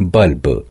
bulb